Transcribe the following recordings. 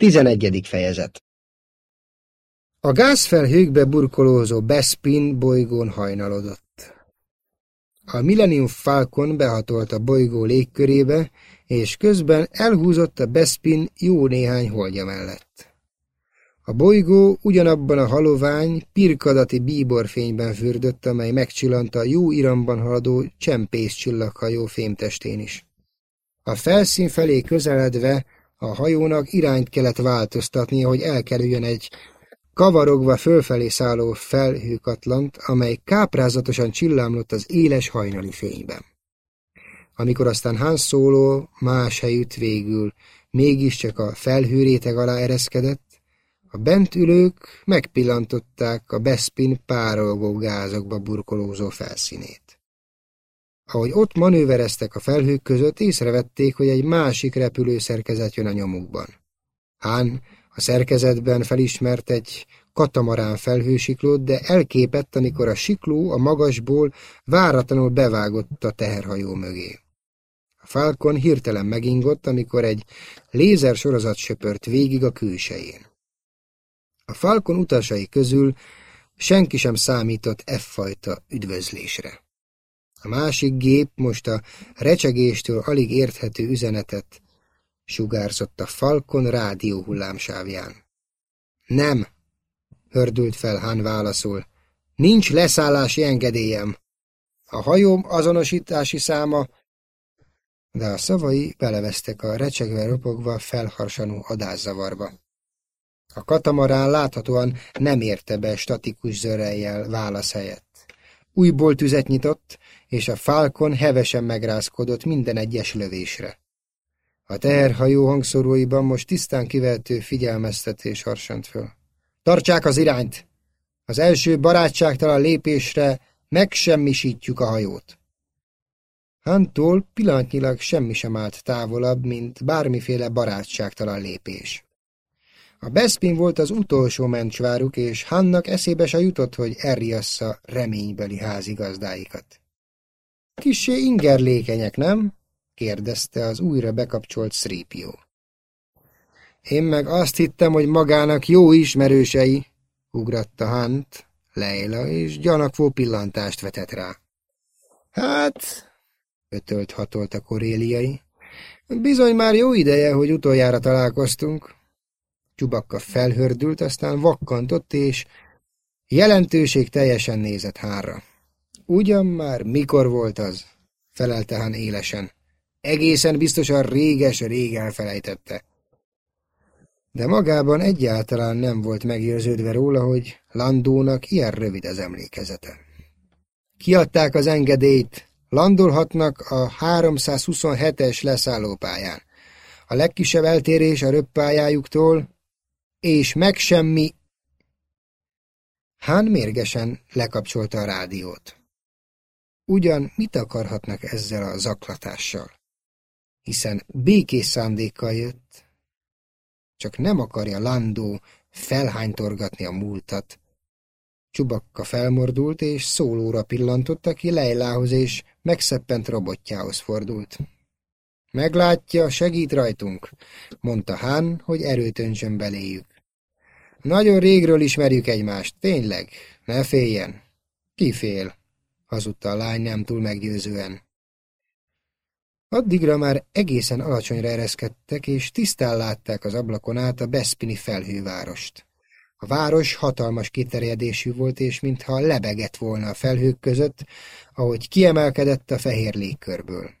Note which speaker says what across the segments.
Speaker 1: 11. fejezet A gázfelhőkbe burkolózó Bespin bolygón hajnalodott. A Millennium Falcon behatolt a bolygó légkörébe, és közben elhúzott a Bespin jó néhány holdja mellett. A bolygó ugyanabban a halovány, pirkadati bíborfényben fürdött, amely megcsillanta a jó iramban haladó csempész csillaghajó fémtestén is. A felszín felé közeledve a hajónak irányt kellett változtatnia, hogy elkerüljön egy kavarogva fölfelé szálló felhőkatlant, amely káprázatosan csillámlott az éles hajnali fényben. Amikor aztán Han Solo más helyütt végül mégiscsak a felhőréteg alá ereszkedett, a bent ülők megpillantották a Bespin párolgó gázokba burkolózó felszínét. Ahogy ott manővereztek a felhők között, észrevették, hogy egy másik repülőszerkezet jön a nyomukban. Hán a szerkezetben felismert egy katamarán felhősiklót, de elképett, amikor a sikló a magasból váratlanul bevágott a teherhajó mögé. A Falcon hirtelen megingott, amikor egy lézer sorozat söpört végig a külsején. A Falcon utasai közül senki sem számított F-fajta üdvözlésre. A másik gép most a recsegéstől alig érthető üzenetet sugárzott a Falcon rádió hullámsávján. Nem, hördült fel Han válaszul. Nincs leszállási engedélyem. A hajóm azonosítási száma, de a szavai belevesztek a recsegve ropogva felharsanó adászavarba. A katamarán láthatóan nem érte be statikus zörejjel válasz helyett. Újból tüzet nyitott, és a Falcon hevesen megrázkodott minden egyes lövésre. A teherhajó hangszoróiban most tisztán kivehető figyelmeztetés harsant föl. Tartsák az irányt! Az első barátságtalan lépésre megsemmisítjük a hajót. Hantól pillanatnyilag semmi sem állt távolabb, mint bármiféle barátságtalan lépés. A Bespin volt az utolsó mencsváruk, és Hannak eszébe se jutott, hogy elriassza reménybeli házigazdáikat. Kissé ingerlékenyek, nem? kérdezte az újra bekapcsolt Szrípió. Én meg azt hittem, hogy magának jó ismerősei, ugratta Hunt, Leila, és gyanakvó pillantást vetett rá. Hát, ötölt hatolt a koréliai, bizony már jó ideje, hogy utoljára találkoztunk. Csubakka felhördült, aztán vakkantott, és jelentőség teljesen nézett hárra. Ugyan már mikor volt az? felelte Han élesen. Egészen biztosan réges-rég elfelejtette. De magában egyáltalán nem volt megérződve róla, hogy Landónak ilyen rövid az emlékezete. Kiadták az engedélyt, landolhatnak a 327-es leszállópályán. A legkisebb eltérés a röppályájuktól, és meg semmi... Hán mérgesen lekapcsolta a rádiót. Ugyan mit akarhatnak ezzel a zaklatással? Hiszen békés szándékkal jött. Csak nem akarja Landó felhánytorgatni a múltat. Csubakka felmordult, és szólóra pillantott, aki Leilához és megszeppent robotjához fordult. Meglátja, segít rajtunk, mondta Hán, hogy erőt öntsön beléjük. Nagyon régről ismerjük egymást, tényleg, ne féljen. Ki fél? hazudta a lány nem túl meggyőzően. Addigra már egészen alacsonyra ereszkedtek, és tisztán látták az ablakon át a Bespini felhővárost. A város hatalmas kiterjedésű volt, és mintha lebegett volna a felhők között, ahogy kiemelkedett a fehér légkörből.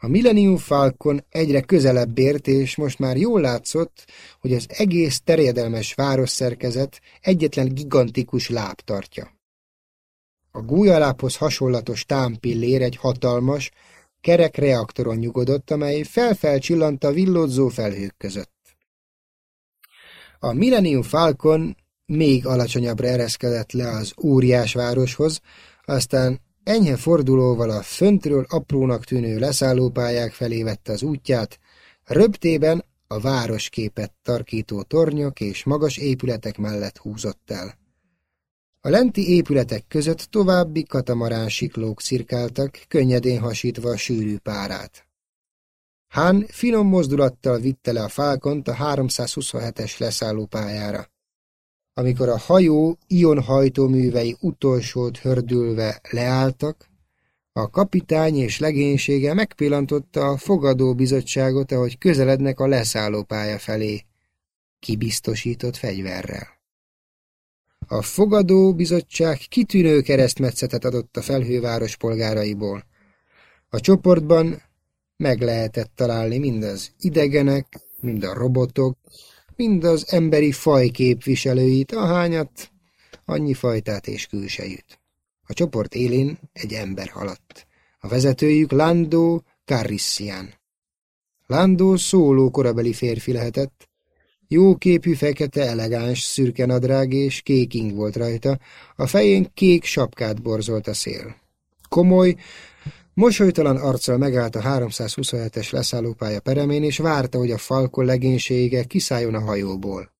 Speaker 1: A Millennium Falcon egyre közelebb ért, és most már jól látszott, hogy az egész terjedelmes városszerkezet egyetlen gigantikus láb tartja. A gújaláphoz hasonlatos támpillér egy hatalmas, kerek reaktoron nyugodott, amely felfelcsillant a villódzó felhők között. A Millennium Falcon még alacsonyabbra ereszkedett le az óriás városhoz, aztán enyhe fordulóval a föntről aprónak tűnő leszállópályák felé vette az útját, röptében a városképet tarkító tornyok és magas épületek mellett húzott el. A lenti épületek között további katamarán siklók cirkáltak, könnyedén hasítva a sűrű párát. Hán finom mozdulattal vitte le a fálkont a 327-es leszállópályára. Amikor a hajó ionhajtóművei utolsót hördülve leálltak, a kapitány és legénysége megpillantotta a fogadóbizottságot, ahogy közelednek a leszállópálya felé, kibiztosított fegyverrel. A fogadóbizottság kitűnő keresztmetszetet adott a felhőváros polgáraiból. A csoportban meg lehetett találni mind az idegenek, mind a robotok, mind az emberi faj képviselőit, ahányat, annyi fajtát és külsejűt. A csoport élén egy ember haladt. A vezetőjük Lando Carrissian. Lando szóló korabeli férfi lehetett, Jóképű, fekete, elegáns, szürke nadrág és kék ing volt rajta, a fején kék sapkát borzolt a szél. Komoly, mosolytalan arccal megállt a 327-es leszállópálya peremén, és várta, hogy a falkon legénysége kiszálljon a hajóból.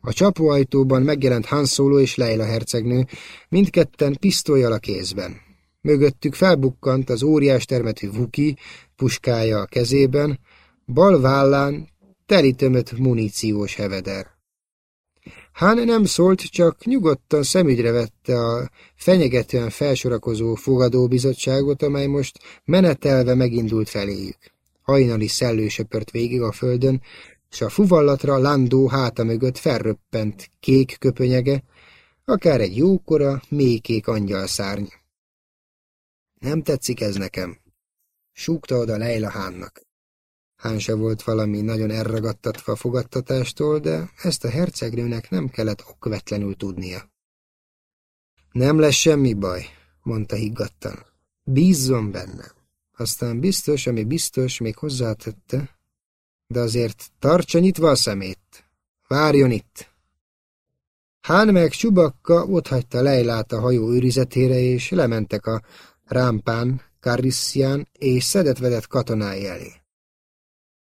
Speaker 1: A csapóajtóban megjelent Han Solo és Leila hercegnő, mindketten pisztolyjal a kézben. Mögöttük felbukkant az óriás termetű Vuki, puskája a kezében, bal vállán telítömött muníciós heveder. Hán nem szólt, csak nyugodtan szemügyre vette a fenyegetően felsorakozó fogadóbizottságot, amely most menetelve megindult feléjük. Hajnali szellő söpört végig a földön, és a fuvallatra Landó háta mögött felröppent kék köpönyege, akár egy jókora, mélykék angyalszárny. Nem tetszik ez nekem, súgta oda Leila Hánnak. Hán se volt valami nagyon elragadtatva a fogadtatástól, de ezt a hercegnőnek nem kellett okvetlenül tudnia. Nem lesz semmi baj, mondta higgadtan. Bízzon benne. Aztán biztos, ami biztos, még hozzátette, de azért tartsa nyitva a szemét. Várjon itt! Hán meg Csubakka otthagyta Lejlát a hajó őrizetére, és lementek a rámpán, Karissian és szedetvedett katonái elé.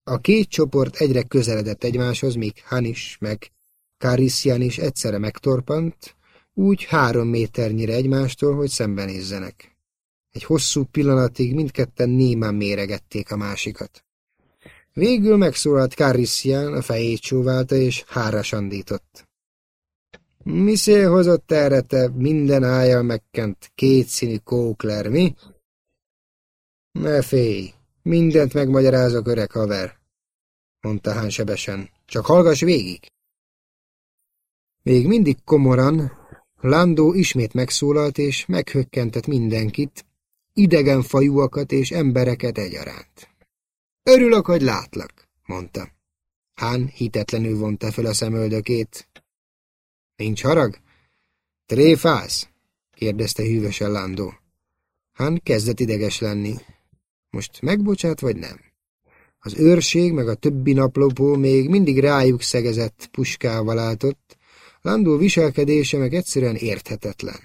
Speaker 1: A két csoport egyre közeledett egymáshoz, míg Hanis meg Karissian is egyszerre megtorpant, úgy három méternyire egymástól, hogy szembenézzenek. Egy hosszú pillanatig mindketten némán méregették a másikat. Végül megszólalt Karissian, a fejét csóválta és hára sandított. Mi szél hozott erre te minden ájjal megkent kétszínű kókler, mi? Ne félj, mindent megmagyarázok, öreg haver mondta Hán sebesen. Csak hallgass végig! Még mindig komoran, Landó ismét megszólalt, és meghökkentett mindenkit, idegen fajúakat és embereket egyaránt. Örülök, hogy látlak, mondta. Hán hitetlenül vonta fel a szemöldökét. Nincs harag? Tréfász? kérdezte hűvösen Landó. Hán kezdett ideges lenni. Most megbocsát, vagy nem? Az őrség meg a többi naplopó még mindig rájuk szegezett puskával látott, Landó viselkedése meg egyszerűen érthetetlen.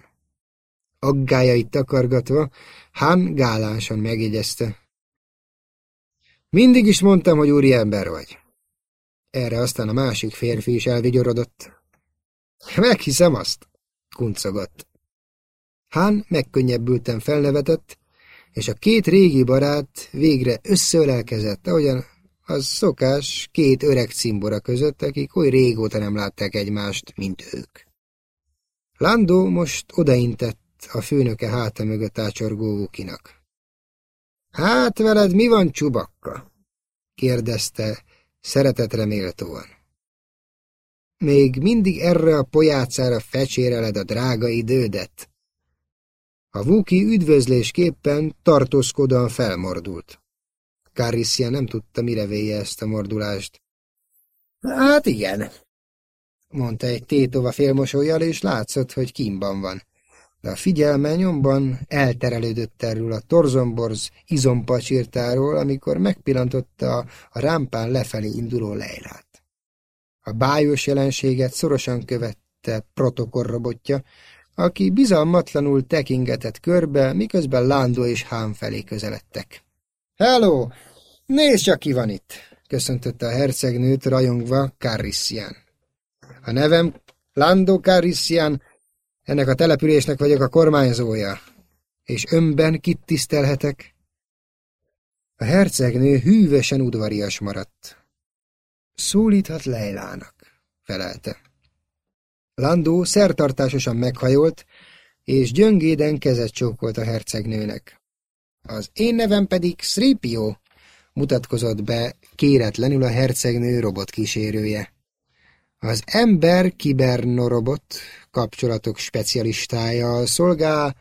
Speaker 1: Aggájait takargatva, Han gálánsan megjegyezte. Mindig is mondtam, hogy úri ember vagy. Erre aztán a másik férfi is elvigyorodott. Meghiszem azt, kuncogott. Hán megkönnyebbülten felnevetett, és a két régi barát végre összeölelkezett, ahogyan az szokás két öreg cimbora között, akik oly régóta nem látták egymást, mint ők. Landó most odaintett a főnöke háta mögött ácsorgó Vukinak. Hát veled mi van, csubakka? kérdezte szeretetre méltóan. Még mindig erre a pojácára fecséreled a drága idődet? A Vuki üdvözlésképpen tartózkodóan felmordult. Carissia nem tudta, mire véje ezt a mordulást. Hát igen, mondta egy tétova félmosolyjal, és látszott, hogy kínban van. De a figyelme nyomban elterelődött erről a torzomborz izompacsirtáról, amikor megpillantotta a, a rámpán lefelé induló lejlát. A bájos jelenséget szorosan követte protokollrobotja, aki bizalmatlanul tekingetett körbe, miközben Lándó és Hám felé közeledtek. Hello! Nézd csak, ki van itt! köszöntötte a hercegnőt rajongva Carrissian. A nevem Lando Carrissian, ennek a településnek vagyok a kormányzója. És önben kit tisztelhetek? A hercegnő hűvösen udvarias maradt. Szólíthat Leilának, felelte. Landó szertartásosan meghajolt, és gyöngéden kezet csókolt a hercegnőnek. Az én nevem pedig Sripio, mutatkozott be kéretlenül a hercegnő robotkísérője. Az ember kibernorobot kapcsolatok specialistája szolgál,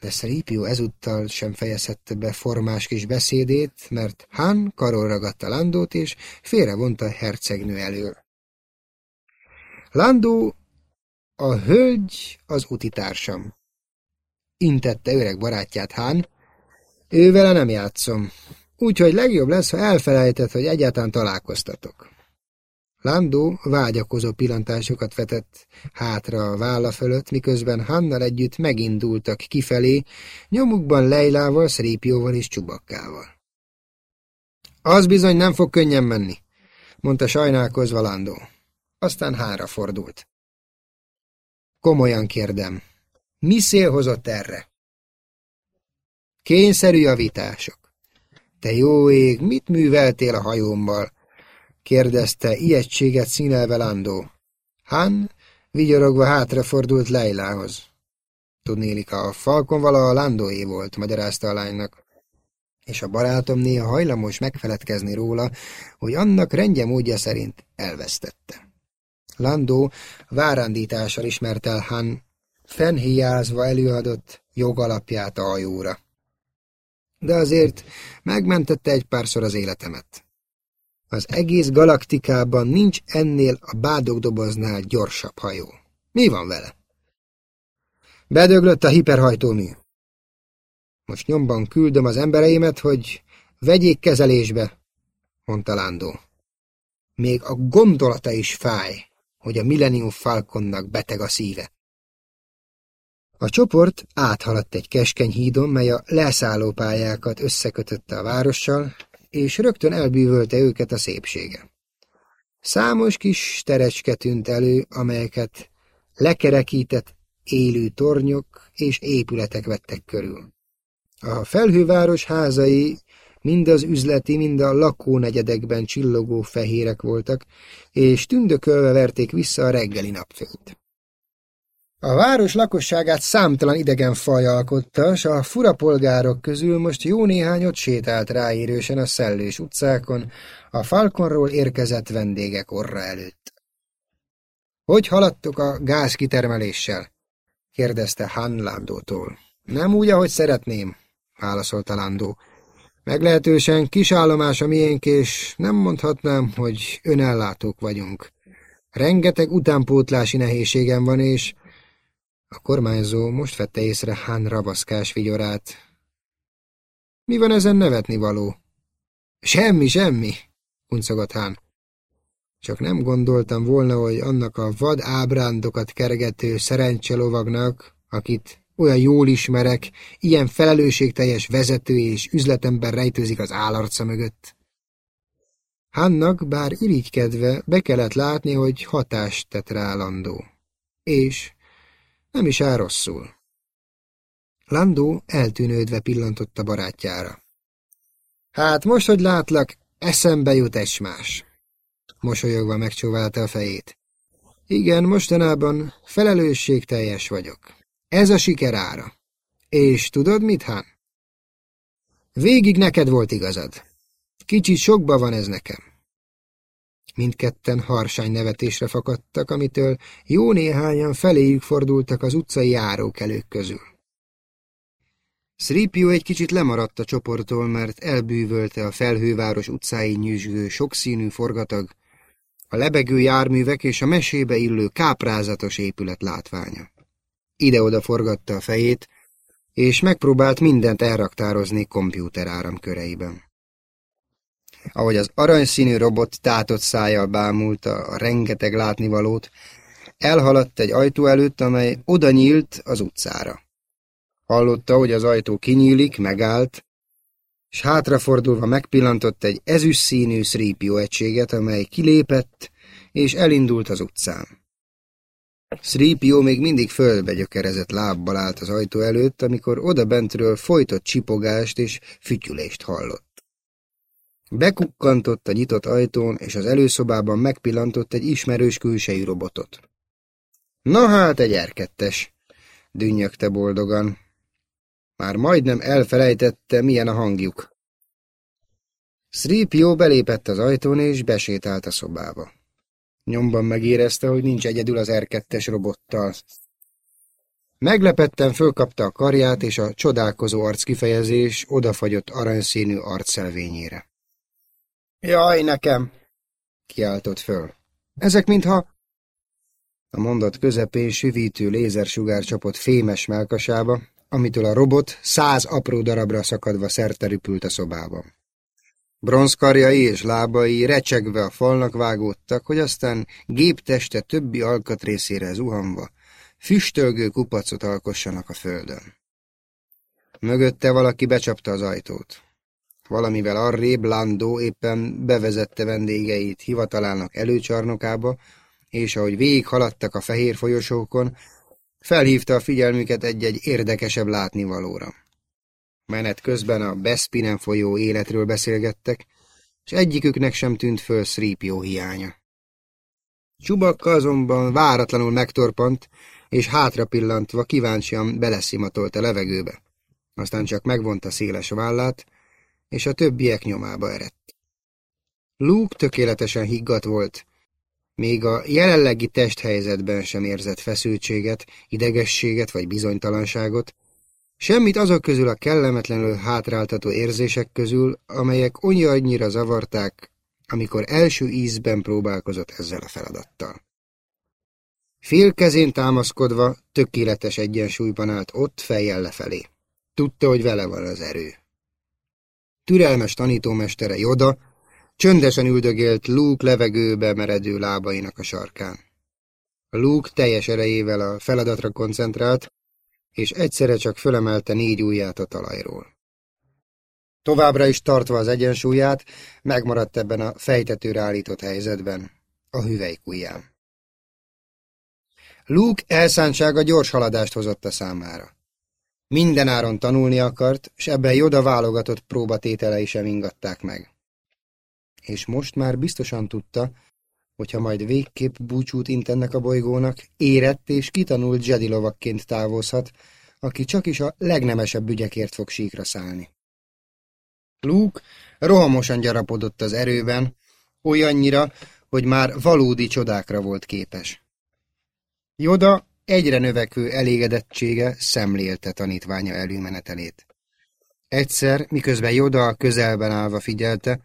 Speaker 1: de Sripio ezúttal sem fejezhette be formás kis beszédét, mert Han karol ragadta Landót, és félrevonta hercegnő elől. Landó, a hölgy az utitársam. Intette öreg barátját Han, ővele nem játszom, úgyhogy legjobb lesz, ha elfelejtett, hogy egyáltalán találkoztatok. Landó vágyakozó pillantásokat vetett hátra a válla fölött, miközben Hannal együtt megindultak kifelé, nyomukban Leilával, Szrípióval és Csubakkával. Az bizony nem fog könnyen menni, mondta sajnálkozva Landó. Aztán hára fordult. Komolyan kérdem, mi szél hozott erre? Kényszerű javítások. Te jó ég, mit műveltél a hajómmal? kérdezte ijegységet színelve Landó. Han vigyorogva hátrafordult Leilához. Tudnélik, a falkon vala Landóé volt, magyarázta a lánynak. És a barátom néha hajlamos megfeledkezni róla, hogy annak rendje módja szerint elvesztette. Landó várándítással ismert el Han, fennhiázva előadott jogalapját a hajóra. De azért megmentette egy párszor az életemet. Az egész galaktikában nincs ennél a bádogdoboznál gyorsabb hajó. Mi van vele? Bedöglött a hiperhajtómű. Most nyomban küldöm az embereimet, hogy vegyék kezelésbe, mondta Lándó. Még a gondolata is fáj, hogy a Millennium Falconnak beteg a szíve. A csoport áthaladt egy keskeny hídon, mely a leszállópályákat összekötötte a várossal, és rögtön elbűvölte őket a szépsége. Számos kis terecske tűnt elő, amelyeket lekerekített élő tornyok és épületek vettek körül. A felhőváros házai mind az üzleti, mind a lakónegyedekben csillogó fehérek voltak, és tündökölve verték vissza a reggeli napfényt. A város lakosságát számtalan idegen faj alkotta, s a furapolgárok közül most jó néhány sétált ráérősen a szellős utcákon, a Falkonról érkezett vendégek orra előtt. Hogy haladtok a gázkitermeléssel? kérdezte Han Landótól. Nem úgy, ahogy szeretném, válaszolta Landó. Meglehetősen kis állomás a miénk, és nem mondhatnám, hogy önellátók vagyunk. Rengeteg utánpótlási nehézségem van, és a kormányzó most vette észre Hán rabaszkás vigyorát. Mi van ezen nevetni való? Semmi, semmi, kuncogott Hán. Csak nem gondoltam volna, hogy annak a vad ábrándokat kergető szerencselovagnak, akit olyan jól ismerek, ilyen felelősségteljes vezető és üzletember rejtőzik az állarca mögött. Hannak, bár irigykedve, be kellett látni, hogy hatást tett rá Landó. És nem is áll rosszul. Landó eltűnődve pillantott a barátjára. Hát most, hogy látlak, eszembe jut egymás. Mosolyogva megcsóválta a fejét. Igen, mostanában felelősségteljes vagyok. Ez a siker ára. És tudod mit, Han? Végig neked volt igazad. Kicsit sokba van ez nekem. Mindketten harsány nevetésre fakadtak, amitől jó néhányan feléjük fordultak az utcai járókelők közül. Sripio egy kicsit lemaradt a csoporttól, mert elbűvölte a felhőváros utcái nyűsgő sokszínű forgatag, a lebegő járművek és a mesébe illő káprázatos épület látványa. Ide-oda forgatta a fejét, és megpróbált mindent elraktározni kompjúter áramköreiben ahogy az aranyszínű robot tátott szájjal bámulta a rengeteg látnivalót, elhaladt egy ajtó előtt, amely oda nyílt az utcára. Hallotta, hogy az ajtó kinyílik, megállt, és hátrafordulva megpillantott egy ezüstszínű szrípió egységet, amely kilépett, és elindult az utcán. Szrípió még mindig földbe gyökerezett lábbal állt az ajtó előtt, amikor oda bentről folytott csipogást és fütyülést hallott. Bekukkantott a nyitott ajtón, és az előszobában megpillantott egy ismerős külsejű robotot. Na hát, egy erkettes, dünnyögte boldogan. Már majdnem elfelejtette, milyen a hangjuk. Sripio belépett az ajtón, és besétált a szobába. Nyomban megérezte, hogy nincs egyedül az R2-es robottal. Meglepetten fölkapta a karját, és a csodálkozó arckifejezés odafagyott aranyszínű arcszelvényére. Jaj, nekem! kiáltott föl. Ezek mintha... A mondat közepén süvítő lézersugár csapott fémes melkasába, amitől a robot száz apró darabra szakadva szerterüpült a szobában. Bronzkarjai és lábai recsegve a falnak vágódtak, hogy aztán gépteste többi alkatrészére zuhanva, füstölgő kupacot alkossanak a földön. Mögötte valaki becsapta az ajtót. Valamivel arrébb Landó éppen bevezette vendégeit hivatalának előcsarnokába, és ahogy végig haladtak a fehér folyosókon, felhívta a figyelmüket egy-egy érdekesebb látnivalóra. Menet közben a Bespinen folyó életről beszélgettek, és egyiküknek sem tűnt föl Szrípió hiánya. Csubakka azonban váratlanul megtorpant, és hátra pillantva kíváncsian beleszimatolt a levegőbe. Aztán csak megvonta széles vállát, és a többiek nyomába erett. Luke tökéletesen higgadt volt, még a jelenlegi testhelyzetben sem érzett feszültséget, idegességet vagy bizonytalanságot, Semmit azok közül a kellemetlenül hátráltató érzések közül, amelyek annyira zavarták, amikor első ízben próbálkozott ezzel a feladattal. Félkezén támaszkodva, tökéletes egyensúlyban állt ott fejjel lefelé. Tudta, hogy vele van az erő. Türelmes tanítómestere Joda csöndesen üldögélt Luke levegőbe meredő lábainak a sarkán. Luke teljes erejével a feladatra koncentrált, és egyszerre csak fölemelte négy ujját a talajról. Továbbra is tartva az egyensúlyát, megmaradt ebben a fejtetőre állított helyzetben, a hüvelyk ujján. Luke elszántsága gyors haladást hozott a számára. Minden áron tanulni akart, s ebben Joda válogatott próbatételei sem ingatták meg. És most már biztosan tudta, hogyha majd végképp búcsút intennek a bolygónak, érett és kitanult Jedi lovakként távozhat, aki csak is a legnemesebb ügyekért fog síkra szállni. Luke rohamosan gyarapodott az erőben, olyannyira, hogy már valódi csodákra volt képes. Joda egyre növekvő elégedettsége szemlélte tanítványa előmenetelét. Egyszer, miközben Joda közelben állva figyelte,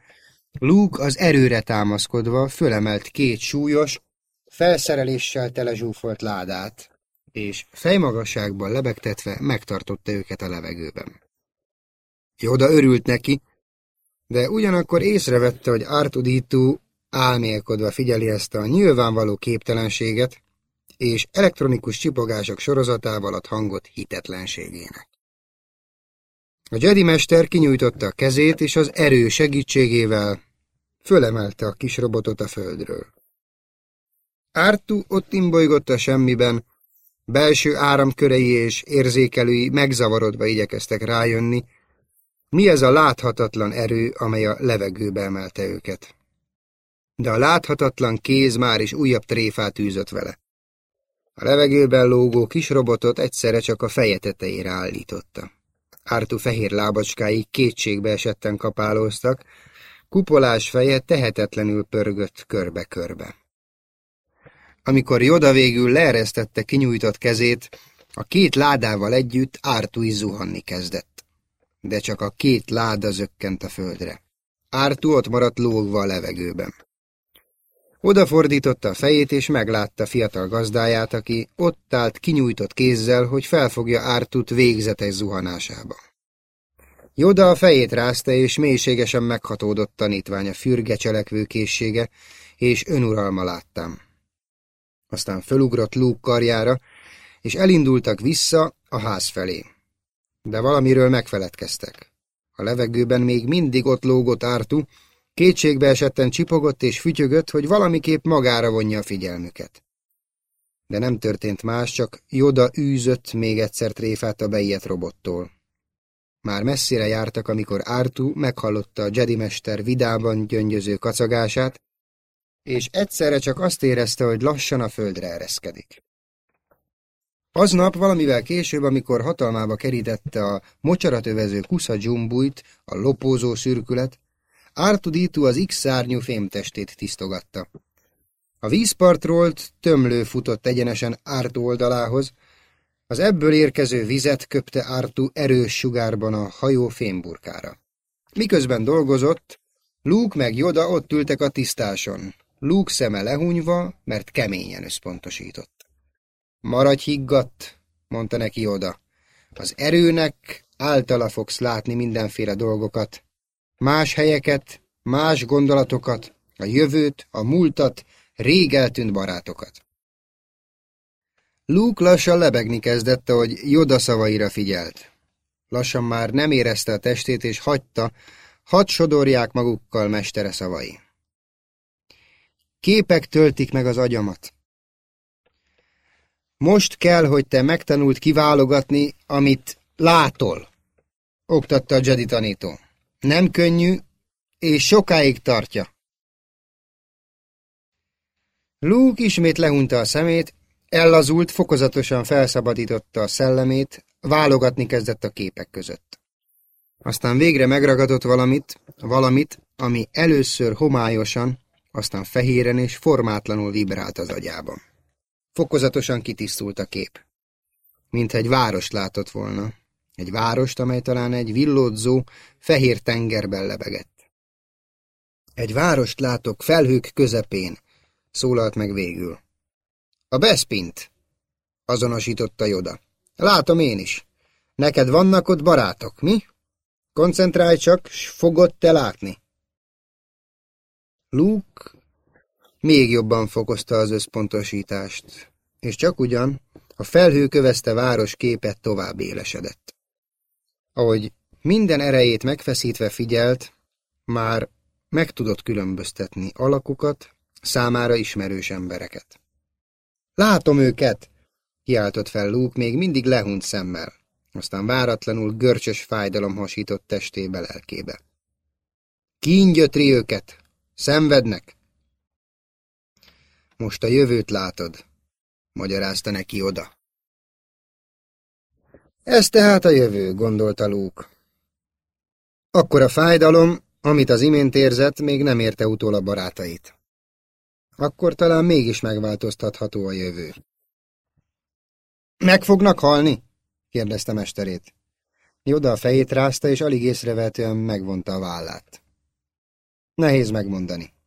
Speaker 1: Luke az erőre támaszkodva fölemelt két súlyos, felszereléssel telezsúfolt ládát, és fejmagasságban lebegtetve megtartotta őket a levegőben. Joda örült neki, de ugyanakkor észrevette, hogy Artuditu álmélkodva figyeli ezt a nyilvánvaló képtelenséget, és elektronikus csipogások sorozatával ad hangot hitetlenségének. A Jedi mester kinyújtotta a kezét, és az erő segítségével fölemelte a kis robotot a földről. Ártu ott imbolygott a semmiben, belső áramkörei és érzékelői megzavarodva igyekeztek rájönni, mi ez a láthatatlan erő, amely a levegőbe emelte őket. De a láthatatlan kéz már is újabb tréfát űzött vele. A levegőben lógó kis robotot egyszerre csak a feje tetejére állította. Ártú fehér lábacskái kétségbe esetten kapálóztak, kupolás feje tehetetlenül pörgött körbe-körbe. Amikor Joda végül leeresztette kinyújtott kezét, a két ládával együtt Ártú is zuhanni kezdett. De csak a két láda zökkent a földre. Ártú ott maradt lógva a levegőben. Odafordította a fejét, és meglátta fiatal gazdáját, aki ott állt kinyújtott kézzel, hogy felfogja Ártut végzetes zuhanásába. Joda a fejét rázta, és mélységesen meghatódott tanítványa fürge cselekvő készsége, és önuralma láttam. Aztán fölugrott Luke karjára, és elindultak vissza a ház felé. De valamiről megfeledkeztek. A levegőben még mindig ott lógott Ártu, Kétségbe esetten csipogott és fütyögött, hogy valamiképp magára vonja a figyelmüket. De nem történt más, csak Joda űzött még egyszer tréfát a beijet robottól. Már messzire jártak, amikor Artu meghallotta a Jedi mester vidában gyöngyöző kacagását, és egyszerre csak azt érezte, hogy lassan a földre ereszkedik. Aznap valamivel később, amikor hatalmába kerítette a mocsarat övező kusza dzsumbújt, a lopózó szürkület, Artuditu az X-szárnyú fémtestét tisztogatta. A vízpartról tömlő futott egyenesen Artu oldalához, az ebből érkező vizet köpte Artu erős sugárban a hajó fémburkára. Miközben dolgozott, Luke meg Joda ott ültek a tisztáson, Luke szeme lehunyva, mert keményen összpontosított. Maradj higgadt, mondta neki oda. Az erőnek általa fogsz látni mindenféle dolgokat. Más helyeket, más gondolatokat, a jövőt, a múltat, rég eltűnt barátokat. Luke lassan lebegni kezdette, hogy Joda szavaira figyelt. Lassan már nem érezte a testét, és hagyta, hadd sodorják magukkal mestere szavai. Képek töltik meg az agyamat. Most kell, hogy te megtanult kiválogatni, amit látol, oktatta a Jedi tanító. Nem könnyű, és sokáig tartja. Luke ismét lehunta a szemét, ellazult, fokozatosan felszabadította a szellemét, válogatni kezdett a képek között. Aztán végre megragadott valamit, valamit, ami először homályosan, aztán fehéren és formátlanul vibrált az agyában. Fokozatosan kitisztult a kép. Mint egy várost látott volna. Egy várost, amely talán egy villódzó, fehér tengerben lebegett. Egy várost látok felhők közepén, szólalt meg végül. A Bespint, azonosította Joda. Látom én is. Neked vannak ott barátok, mi? Koncentrálj csak, s fogod te látni. Luke még jobban fokozta az összpontosítást, és csak ugyan a felhő kövezte város képet tovább élesedett. Ahogy minden erejét megfeszítve figyelt, már meg tudott különböztetni alakukat, számára ismerős embereket. Látom őket! kiáltott fel Luke még mindig lehunyt szemmel, aztán váratlanul görcsös fájdalom hasított testébe lelkébe. Kíngyötri őket! Szenvednek! Most a jövőt látod, magyarázta neki oda. Ez tehát a jövő, gondolta Luke. Akkor a fájdalom, amit az imént érzett, még nem érte utól a barátait. Akkor talán mégis megváltoztatható a jövő. Meg fognak halni? kérdezte mesterét. Joda a fejét rázta, és alig észrevetően megvonta a vállát. Nehéz megmondani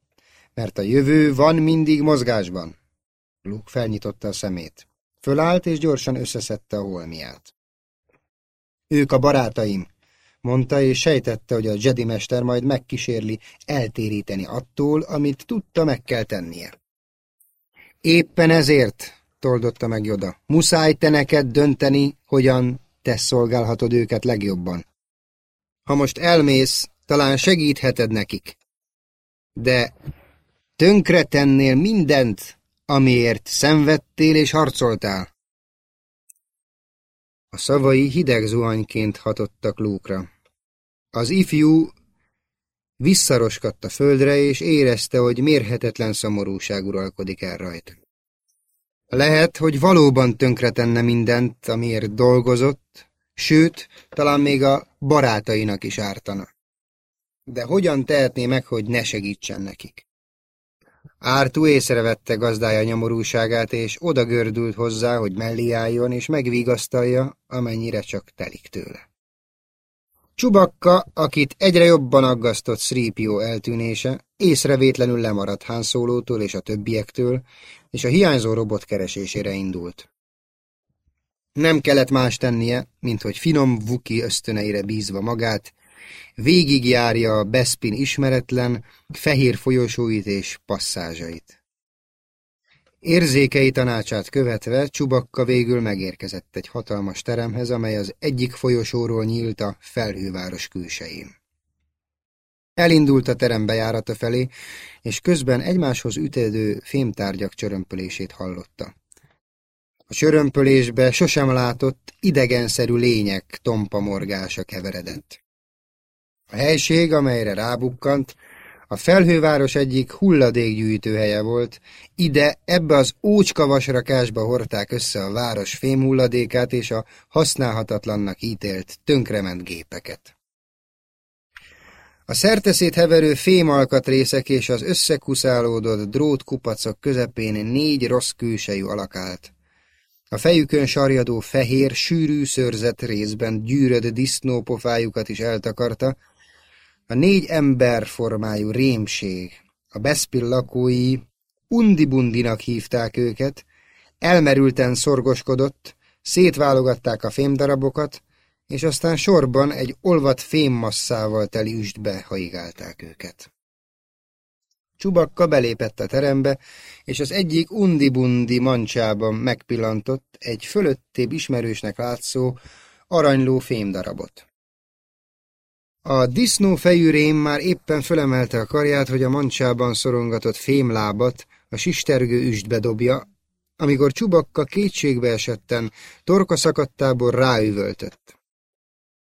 Speaker 1: mert a jövő van mindig mozgásban. Luke felnyitotta a szemét. Fölállt és gyorsan összeszedte a holmiát. Ők a barátaim, mondta, és sejtette, hogy a Jedi mester majd megkísérli eltéríteni attól, amit tudta meg kell tennie. Éppen ezért, toldotta meg Joda, muszáj te neked dönteni, hogyan te szolgálhatod őket legjobban. Ha most elmész, talán segítheted nekik. De Tönkretennél mindent, amiért szenvedtél és harcoltál. A szavai hideg zuhanyként hatottak lúkra. Az ifjú visszaroskadt a földre, és érezte, hogy mérhetetlen szomorúság uralkodik el rajta. Lehet, hogy valóban tönkretenne mindent, amiért dolgozott, sőt, talán még a barátainak is ártana. De hogyan tehetné meg, hogy ne segítsen nekik? Ártú észrevette gazdája nyomorúságát, és oda gördült hozzá, hogy mellé álljon, és megvigasztalja, amennyire csak telik tőle. Csubakka, akit egyre jobban aggasztott Sripió eltűnése, észrevétlenül lemaradt Han Szólótól és a többiektől, és a hiányzó robot keresésére indult. Nem kellett más tennie, mint hogy finom Vuki ösztöneire bízva magát, végigjárja a Bespin ismeretlen, fehér folyosóit és passzázsait. Érzékei tanácsát követve Csubakka végül megérkezett egy hatalmas teremhez, amely az egyik folyosóról nyílt a felhőváros külsején. Elindult a terem bejárata felé, és közben egymáshoz ütődő fémtárgyak csörömpölését hallotta. A sörömpölésbe sosem látott, idegenszerű lények tompa morgása keveredett. A helység, amelyre rábukkant, a felhőváros egyik hulladékgyűjtőhelye volt, ide, ebbe az ócskavasrakásba hordták össze a város fémhulladékát és a használhatatlannak ítélt, tönkrement gépeket. A szerteszét heverő fémalkatrészek és az összekuszálódott drótkupacok közepén négy rossz külsejű alakált. A fejükön sarjadó fehér, sűrű szőrzet részben gyűröd disznópofájukat is eltakarta, a négy ember formájú rémség, a Beszpil lakói undibundinak hívták őket, elmerülten szorgoskodott, szétválogatták a fémdarabokat, és aztán sorban egy olvat fémmasszával teli üstbe haigálták őket. Csubakka belépett a terembe, és az egyik undi-bundi mancsában megpillantott egy fölöttébb ismerősnek látszó aranyló fémdarabot. A disznó fejű rém már éppen fölemelte a karját, hogy a mancsában szorongatott fémlábat a sistergő üstbe dobja, amikor Csubakka kétségbe esetten torka szakadtából ráüvöltött.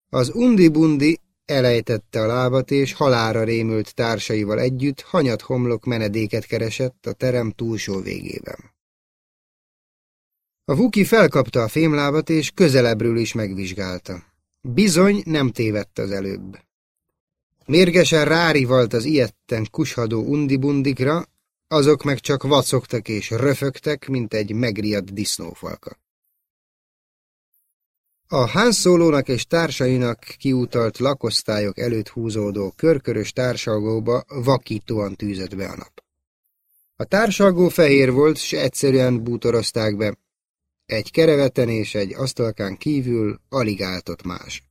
Speaker 1: Az undi-bundi elejtette a lábat, és halára rémült társaival együtt hanyat homlok menedéket keresett a terem túlsó végében. A Vuki felkapta a fémlábat, és közelebbről is megvizsgálta. Bizony nem tévedt az előbb. Mérgesen rárivalt az ilyetten kushadó undibundikra, azok meg csak vacogtak és röfögtek, mint egy megriadt disznófalka. A hánszólónak és társainak kiutalt lakosztályok előtt húzódó körkörös társalgóba vakítóan tűzött be a nap. A társalgó fehér volt, s egyszerűen bútorozták be. Egy kereveten és egy asztalkán kívül alig áltott más.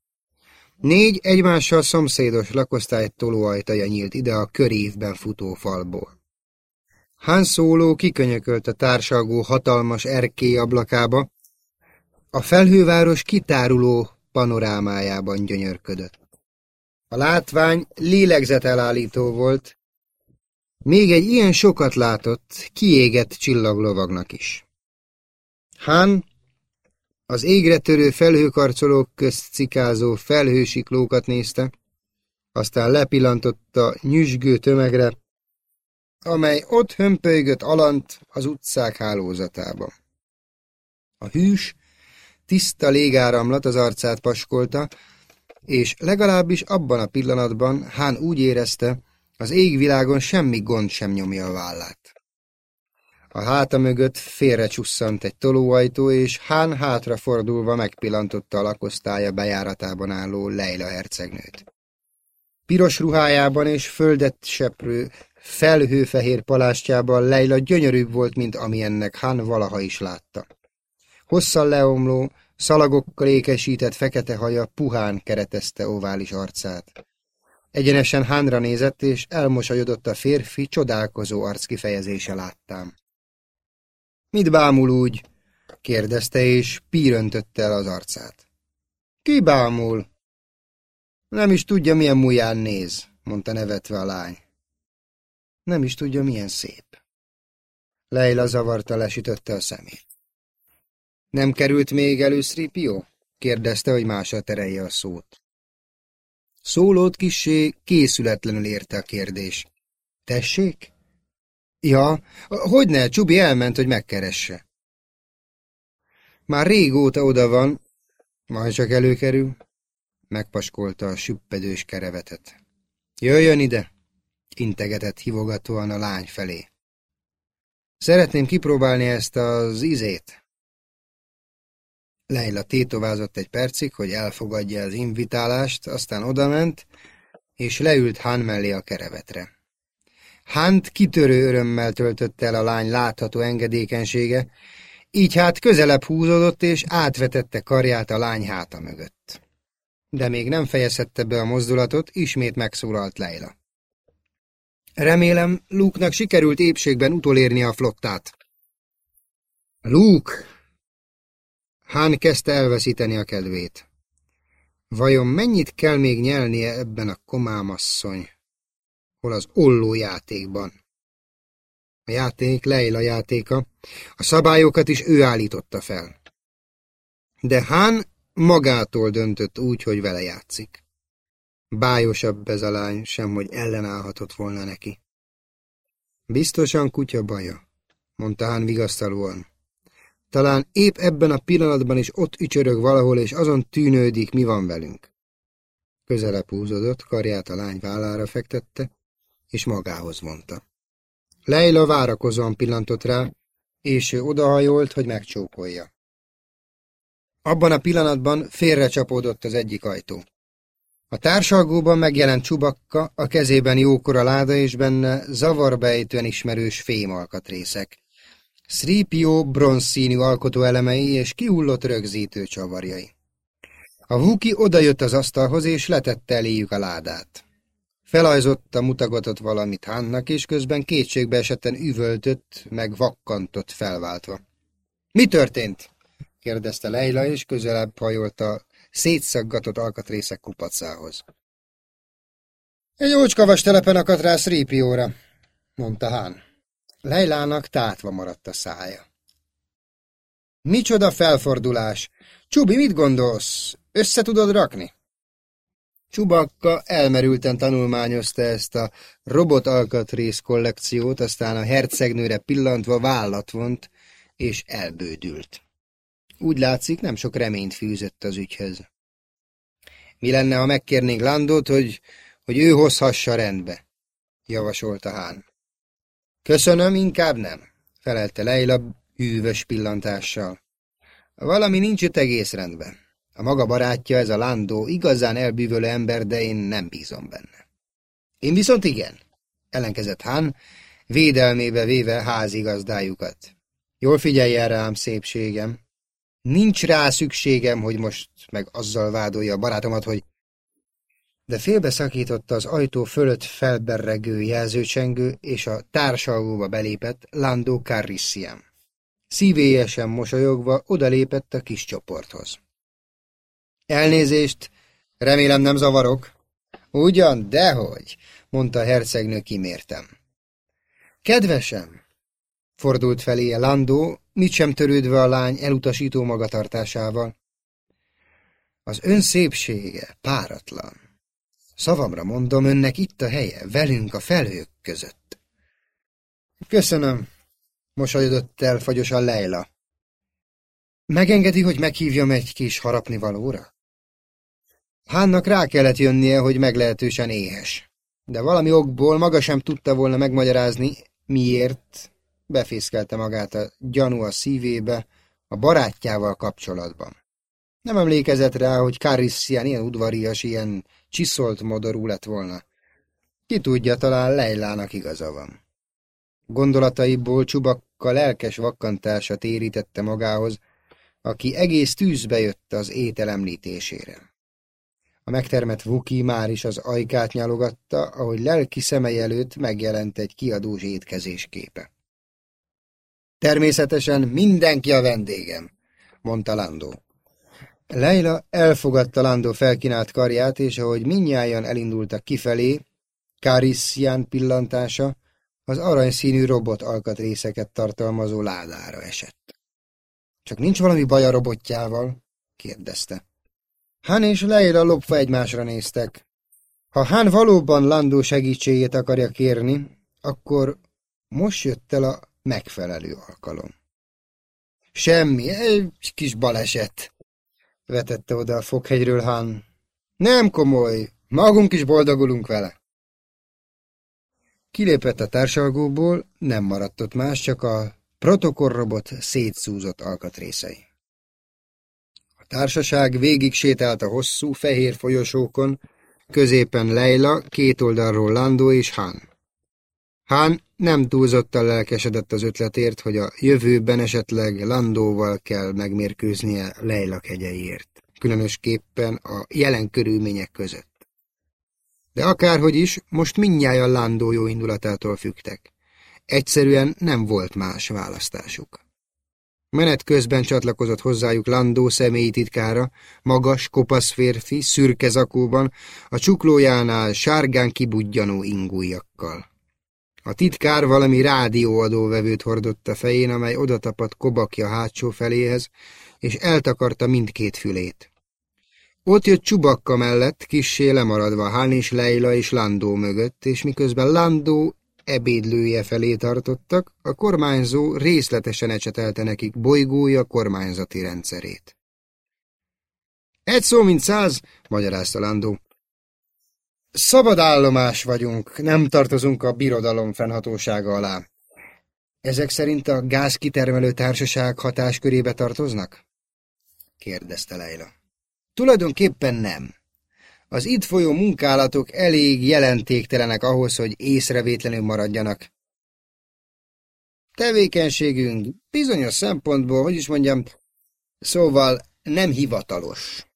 Speaker 1: Négy egymással szomszédos lakosztály tolóajtaja nyílt ide a körévben futó falból. Han Solo kikönyökölt a társalgó hatalmas erkély ablakába, a felhőváros kitáruló panorámájában gyönyörködött. A látvány lélegzetelállító volt, még egy ilyen sokat látott, kiégett csillaglovagnak is. Han az égre törő felhőkarcolók közt cikázó felhősiklókat nézte, aztán lepillantott a nyüzsgő tömegre, amely ott hömpölygött alant az utcák hálózatában. A hűs, tiszta légáramlat az arcát paskolta, és legalábbis abban a pillanatban Hán úgy érezte, az égvilágon semmi gond sem nyomja a vállát. A háta mögött félre csusszant egy tolóajtó, és Hán hátrafordulva megpillantotta a lakosztálya bejáratában álló Leila hercegnőt. Piros ruhájában és földet seprő, felhőfehér palástjában Leila gyönyörűbb volt, mint amilyennek Hán valaha is látta. Hosszan leomló, szalagokkal ékesített fekete haja puhán keretezte ovális arcát. Egyenesen Hánra nézett, és elmosolyodott a férfi csodálkozó arckifejezése láttám. Mit bámul úgy? kérdezte, és píröntötte el az arcát. Ki bámul? Nem is tudja, milyen múján néz, mondta nevetve a lány. Nem is tudja, milyen szép. Leila zavarta lesütötte a szemét. Nem került még előszripió? kérdezte, hogy másra terelje a szót. Szólót kissé készületlenül érte a kérdés. Tessék? Ja, hogyne, Csubi elment, hogy megkeresse. Már régóta oda van, majd csak előkerül. Megpaskolta a süppedős kerevetet. Jöjjön ide, integetett hivogatóan a lány felé. Szeretném kipróbálni ezt az izét. Leila tétovázott egy percig, hogy elfogadja az invitálást, aztán odament, és leült Han mellé a kerevetre. Hunt kitörő örömmel töltötte el a lány látható engedékenysége, így hát közelebb húzódott és átvetette karját a lány háta mögött. De még nem fejezhette be a mozdulatot, ismét megszólalt Leila. Remélem, Luke-nak sikerült épségben utolérni a flottát. Luke! Hán kezdte elveszíteni a kedvét. Vajon mennyit kell még nyelnie ebben a komámasszony? Hol az ollójátékban. A játék Leila játéka, a szabályokat is ő állította fel. De Hán magától döntött úgy, hogy vele játszik. Bájosabb ez a lány, sem hogy ellenállhatott volna neki. Biztosan kutya baja, mondta Hán vigasztalóan. Talán épp ebben a pillanatban is ott ücsörög valahol, és azon tűnődik, mi van velünk. Közelebb húzódott, karját a lány vállára fektette, és magához mondta. Leila várakozóan pillantott rá, és ő odahajolt, hogy megcsókolja. Abban a pillanatban félre csapódott az egyik ajtó. A társalgóban megjelent csubakka, a kezében jókora láda és benne zavarbejtően ismerős fémalkatrészek. Sripio bronzszínű alkotóelemei és kihullott rögzítő csavarjai. A Vuki odajött az asztalhoz, és letette eléjük a ládát. Felajzotta, mutogatott valamit Hánnak, és közben kétségbe esetten üvöltött, meg vakkantott felváltva. Mi történt? kérdezte Leila, és közelebb hajolt a szétszaggatott alkatrészek kupacához. Egy ócskavas telepen akadt rá Sripióra, mondta Hán. Leilának tátva maradt a szája. Micsoda felfordulás! Csubi, mit gondolsz? Össze tudod rakni? Csubakka elmerülten tanulmányozta ezt a robot alkatrész kollekciót, aztán a hercegnőre pillantva vállat vont, és elbődült. Úgy látszik, nem sok reményt fűzött az ügyhöz. Mi lenne, ha megkérnénk Landot, hogy, hogy ő hozhassa rendbe? javasolta Hán. Köszönöm, inkább nem, felelte Leila hűvös pillantással. Valami nincs itt egész rendben. A maga barátja, ez a Landó, igazán elbűvölő ember, de én nem bízom benne. Én viszont igen, ellenkezett Hán, védelmébe véve házigazdájukat. Jól figyelj erre ám, szépségem. Nincs rá szükségem, hogy most meg azzal vádolja a barátomat, hogy... De félbeszakította az ajtó fölött felberregő jelzőcsengő, és a társalgóba belépett Lando Carrissian. Szívélyesen mosolyogva odalépett a kis csoporthoz. Elnézést, remélem nem zavarok. Ugyan, dehogy, mondta hercegnő kimértem. Kedvesem, fordult felé Landó, mit sem törődve a lány elutasító magatartásával. Az ön szépsége páratlan. Szavamra mondom, önnek itt a helye, velünk a felhők között. Köszönöm, mosolyodott el fagyosan Leila. Megengedi, hogy meghívjam egy kis harapnivalóra? Hánnak rá kellett jönnie, hogy meglehetősen éhes. De valami okból maga sem tudta volna megmagyarázni, miért befészkelte magát a gyanú a szívébe a barátjával kapcsolatban. Nem emlékezett rá, hogy Karissian ilyen udvarias, ilyen csiszolt modorú lett volna. Ki tudja, talán Leilának igaza van. Gondolataiból csubakka lelkes vakkantása térítette magához, aki egész tűzbe jött az étel említésére. A megtermett Vuki már is az ajkát nyalogatta, ahogy lelki szemei előtt megjelent egy kiadós étkezés képe. Természetesen mindenki a vendégem, mondta Landó. Leila elfogadta Landó felkínált karját, és ahogy minnyáján elindultak kifelé, Karissian pillantása az aranyszínű robot alkatrészeket tartalmazó ládára esett. Csak nincs valami baj a robotjával? kérdezte. Han és Leila lopva egymásra néztek. Ha Han valóban Landó segítségét akarja kérni, akkor most jött el a megfelelő alkalom. Semmi, egy kis baleset, vetette oda a foghegyről Han. Nem komoly, magunk is boldogulunk vele. Kilépett a társalgóból, nem maradt ott más, csak a protokollrobot szétszúzott alkatrészei társaság végig sétált a hosszú, fehér folyosókon, középen Leila, két oldalról Landó és Han. Han nem túlzottan lelkesedett az ötletért, hogy a jövőben esetleg Landóval kell megmérkőznie Leila kegyeiért, különösképpen a jelen körülmények között. De akárhogy is, most mindnyájan Landó jó indulatától fügtek. Egyszerűen nem volt más választásuk. Menet közben csatlakozott hozzájuk Landó személyi titkára, magas, kopasz férfi, szürke zakóban, a csuklójánál sárgán kibudjanó ingújakkal. A titkár valami rádióadóvevőt hordott a fején, amely odatapadt kobakja hátsó feléhez, és eltakarta mindkét fülét. Ott jött Csubakka mellett, kissé lemaradva Hán és Leila és Landó mögött, és miközben Landó ebédlője felé tartottak, a kormányzó részletesen ecsetelte nekik bolygója kormányzati rendszerét. Egy szó, mint száz, magyarázta Landó. Szabad állomás vagyunk, nem tartozunk a birodalom fennhatósága alá. Ezek szerint a gázkitermelő társaság hatáskörébe tartoznak? kérdezte Leila. Tulajdonképpen nem. Az itt folyó munkálatok elég jelentéktelenek ahhoz, hogy észrevétlenül maradjanak. Tevékenységünk bizonyos szempontból, hogy is mondjam, szóval nem hivatalos.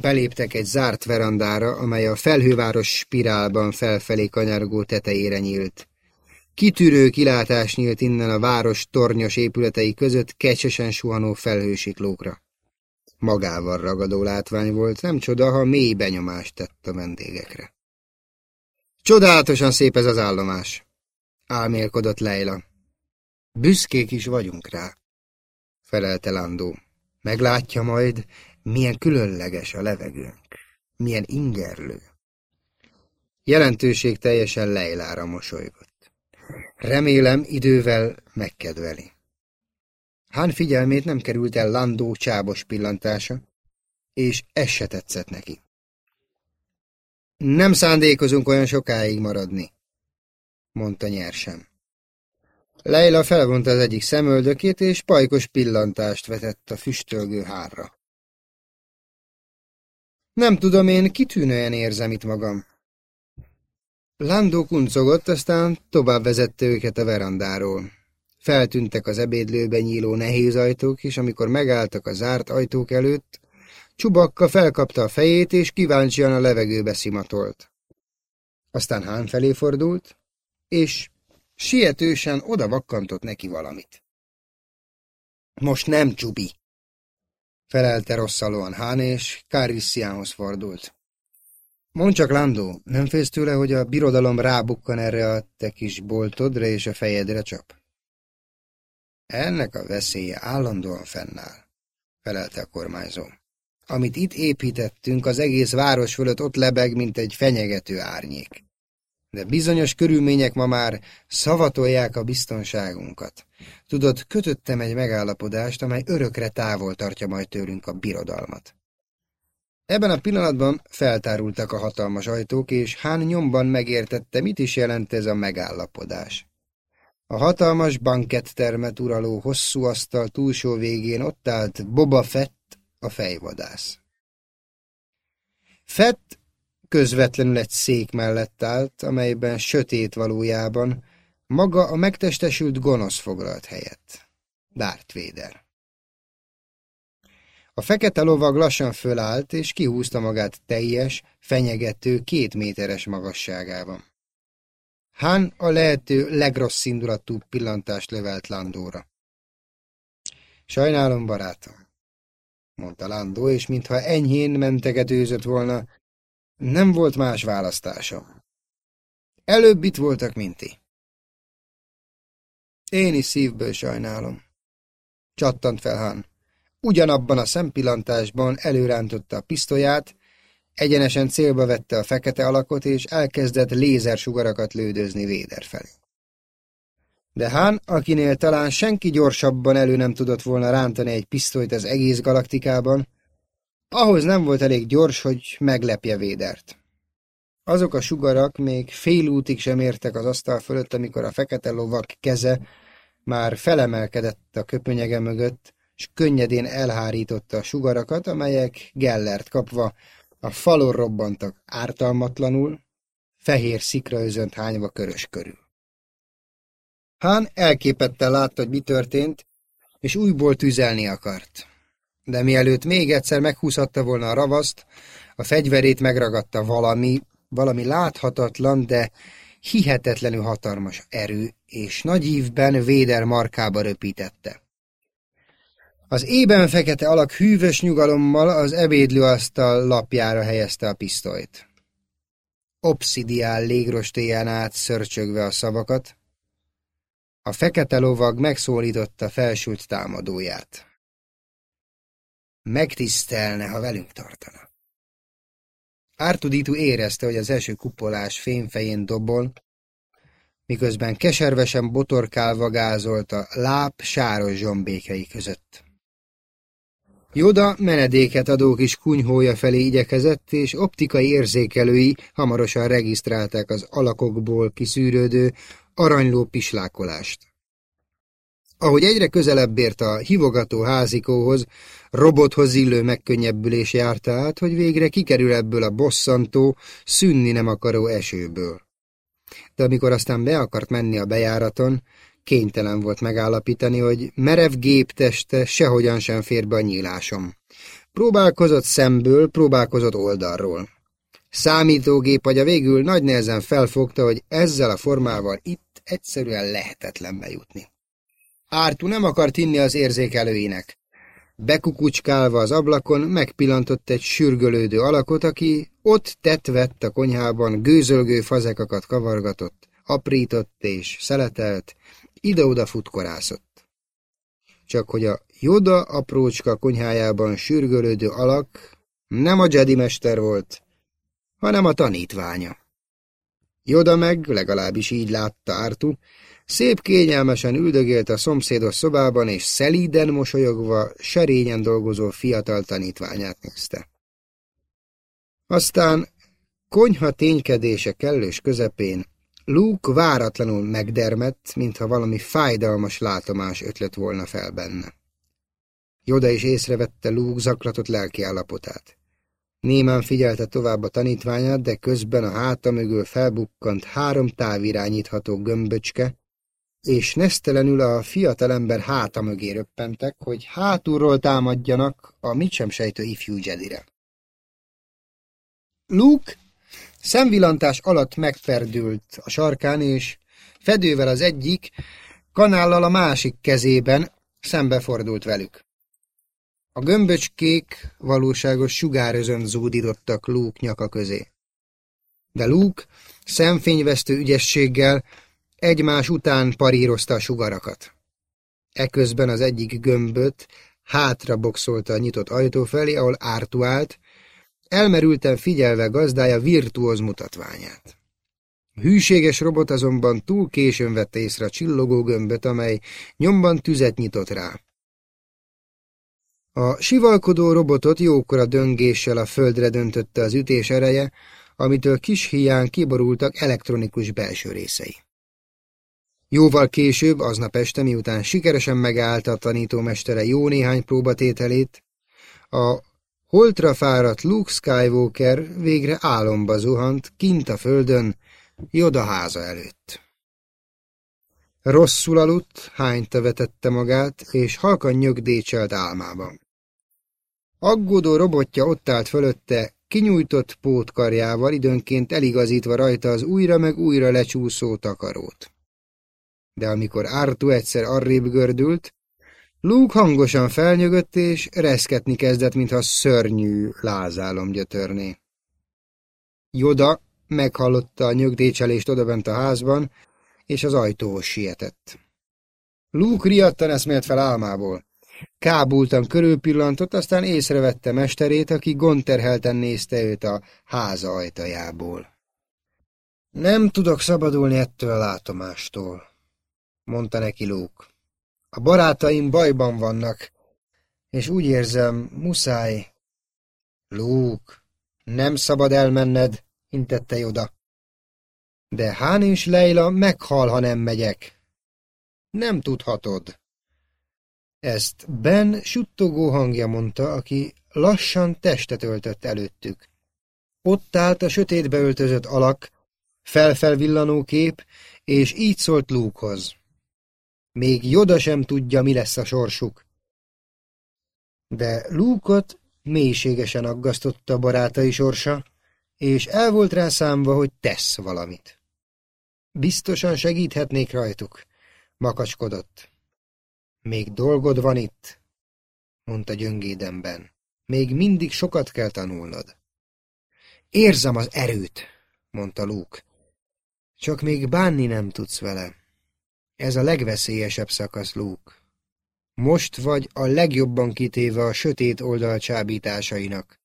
Speaker 1: Beléptek egy zárt verandára, amely a felhőváros spirálban felfelé kanyargó tetejére nyílt. Kitűrő kilátás nyílt innen a város tornyos épületei között kecsesen suhanó felhősiklókra. Magával ragadó látvány volt, nem csoda, ha mély benyomást tett a vendégekre. Csodálatosan szép ez az állomás, álmélkodott Leila. Büszkék is vagyunk rá, felelte Landó. Meglátja majd, milyen különleges a levegőnk, milyen ingerlő. Jelentőség teljesen Leilára mosolygott. Remélem, idővel megkedveli. Hán figyelmét nem került el Landó csábos pillantása, és ez se tetszett neki. Nem szándékozunk olyan sokáig maradni, mondta nyersen. Leila felvonta az egyik szemöldökét, és pajkos pillantást vetett a füstölgő hárra. Nem tudom, én kitűnően érzem itt magam. Landó kuncogott, aztán tovább vezette őket a verandáról. Feltűntek az ebédlőben nyíló nehéz ajtók, és amikor megálltak a zárt ajtók előtt, Csubakka felkapta a fejét, és kíváncsian a levegőbe szimatolt. Aztán Hán felé fordult, és sietősen oda vakkantott neki valamit. Most nem, Csubi! felelte rosszalóan Hán, és Karissiánhoz fordult. Mondd csak, Landó, nem félsz tőle, hogy a birodalom rábukkan erre a te kis boltodra és a fejedre csap? Ennek a veszélye állandóan fennáll, felelte a kormányzó. Amit itt építettünk, az egész város fölött ott lebeg, mint egy fenyegető árnyék. De bizonyos körülmények ma már szavatolják a biztonságunkat. Tudod, kötöttem egy megállapodást, amely örökre távol tartja majd tőlünk a birodalmat. Ebben a pillanatban feltárultak a hatalmas ajtók, és Hán nyomban megértette, mit is jelent ez a megállapodás. A hatalmas bankettermet uraló hosszú asztal túlsó végén ott állt Boba Fett, a fejvadász. Fett közvetlenül egy szék mellett állt, amelyben sötét valójában maga a megtestesült gonosz foglalt helyet. Darth Vader. A fekete lovag lassan fölállt, és kihúzta magát teljes, fenyegető két méteres magasságában. Han a lehető legrossz indulatú pillantást lövelt Landóra. Sajnálom, barátom, mondta Landó, és mintha enyhén mentegetőzött volna, nem volt más választásom. Előbb itt voltak, mint ti. Én is szívből sajnálom. Csattant fel Han. Ugyanabban a szempillantásban előrántotta a pisztolyát, Egyenesen célba vette a fekete alakot, és elkezdett lézersugarakat lődözni Véder felé. De Hán, akinél talán senki gyorsabban elő nem tudott volna rántani egy pisztolyt az egész galaktikában, ahhoz nem volt elég gyors, hogy meglepje Védert. Azok a sugarak még fél útig sem értek az asztal fölött, amikor a fekete lovak keze már felemelkedett a köpönyege mögött, és könnyedén elhárította a sugarakat, amelyek Gellert kapva a falon robbantak ártalmatlanul, fehér szikra özönt hányva körös körül. Hán elképetten látta, hogy mi történt, és újból tüzelni akart. De mielőtt még egyszer meghúzhatta volna a ravaszt, a fegyverét megragadta valami, valami láthatatlan, de hihetetlenül hatalmas erő, és nagy ívben Véder markába röpítette. Az ében fekete alak hűvös nyugalommal az ebédlőasztal lapjára helyezte a pisztolyt. obszidiál légrostéján át szörcsögve a szavakat, a fekete lovag megszólította felsült támadóját. Megtisztelne, ha velünk tartana. Ártuditu érezte, hogy az első kupolás fényfején dobol, miközben keservesen botorkálva gázolt a láp sáros zsombékei között. Joda menedéket adó kis kunyhója felé igyekezett, és optikai érzékelői hamarosan regisztrálták az alakokból kiszűrődő, aranyló pislákolást. Ahogy egyre közelebb ért a hivogató házikóhoz, robothoz illő megkönnyebbülés járta át, hogy végre kikerül ebből a bosszantó, szűnni nem akaró esőből. De amikor aztán be akart menni a bejáraton, kénytelen volt megállapítani, hogy merev gépteste sehogyan sem fér be a nyílásom. Próbálkozott szemből, próbálkozott oldalról. Számítógép agya végül nagy nehezen felfogta, hogy ezzel a formával itt egyszerűen lehetetlen bejutni. Ártú nem akart inni az érzékelőinek. Bekukucskálva az ablakon megpillantott egy sürgölődő alakot, aki ott tetvett a konyhában, gőzölgő fazekakat kavargatott, aprított és szeletelt, ide-oda futkorászott. Csak hogy a Joda aprócska konyhájában sürgölődő alak nem a Jedi mester volt, hanem a tanítványa. Joda meg, legalábbis így látta Ártu, szép kényelmesen üldögélt a szomszédos szobában, és szelíden mosolyogva serényen dolgozó fiatal tanítványát nézte. Aztán konyha ténykedése kellős közepén Luke váratlanul megdermett, mintha valami fájdalmas látomás ötlet volna fel benne. Joda is észrevette Luke zaklatott lelki állapotát. Némán figyelte tovább a tanítványát, de közben a háta mögül felbukkant három távirányítható gömböcske, és nesztelenül a fiatalember háta mögé röppentek, hogy hátulról támadjanak a mit sem sejtő ifjú Jedire. Luke szemvillantás alatt megperdült a sarkán, és fedővel az egyik, kanállal a másik kezében szembefordult velük. A gömböcskék valóságos sugárözön zúdítottak Luke nyaka közé. De Luke szemfényvesztő ügyességgel egymás után parírozta a sugarakat. Eközben az egyik gömböt hátra boxolta a nyitott ajtó felé, ahol Ártu állt, elmerülten figyelve gazdája virtuóz mutatványát. A hűséges robot azonban túl későn vette észre a csillogó gömböt, amely nyomban tüzet nyitott rá. A sivalkodó robotot jókora döngéssel a földre döntötte az ütés ereje, amitől kis hián kiborultak elektronikus belső részei. Jóval később, aznap este, miután sikeresen megállta a tanítómestere jó néhány próbatételét, a holtra fáradt Luke Skywalker végre álomba zuhant, kint a földön, Joda háza előtt. Rosszul aludt, hányta vetette magát, és halkan nyögdécselt álmában. Aggódó robotja ott állt fölötte, kinyújtott pótkarjával, időnként eligazítva rajta az újra meg újra lecsúszó takarót. De amikor Artu egyszer arrébb gördült, Luke hangosan felnyögött, és reszketni kezdett, mintha szörnyű lázálom gyötörné. Joda meghallotta a nyögdécselést odabent a házban, és az ajtóhoz sietett. Luke riadtan eszmélt fel álmából. Kábultan körülpillantott, aztán észrevette mesterét, aki gondterhelten nézte őt a háza ajtajából. Nem tudok szabadulni ettől a látomástól, mondta neki Luke. A barátaim bajban vannak, és úgy érzem, muszáj. Luke, nem szabad elmenned, intette oda. De Hán és Leila meghal, ha nem megyek. Nem tudhatod. Ezt Ben suttogó hangja mondta, aki lassan testet öltött előttük. Ott állt a sötétbe öltözött alak, felfelvillanó kép, és így szólt Lukehoz. Még Joda sem tudja, mi lesz a sorsuk. De Lúkot mélységesen aggasztotta barátai sorsa, és el volt rá számva, hogy tesz valamit. Biztosan segíthetnék rajtuk, makacskodott. Még dolgod van itt, mondta gyöngédemben. Még mindig sokat kell tanulnod. Érzem az erőt, mondta Luke. Csak még bánni nem tudsz vele. Ez a legveszélyesebb szakasz, Luke. Most vagy a legjobban kitéve a sötét oldal csábításainak.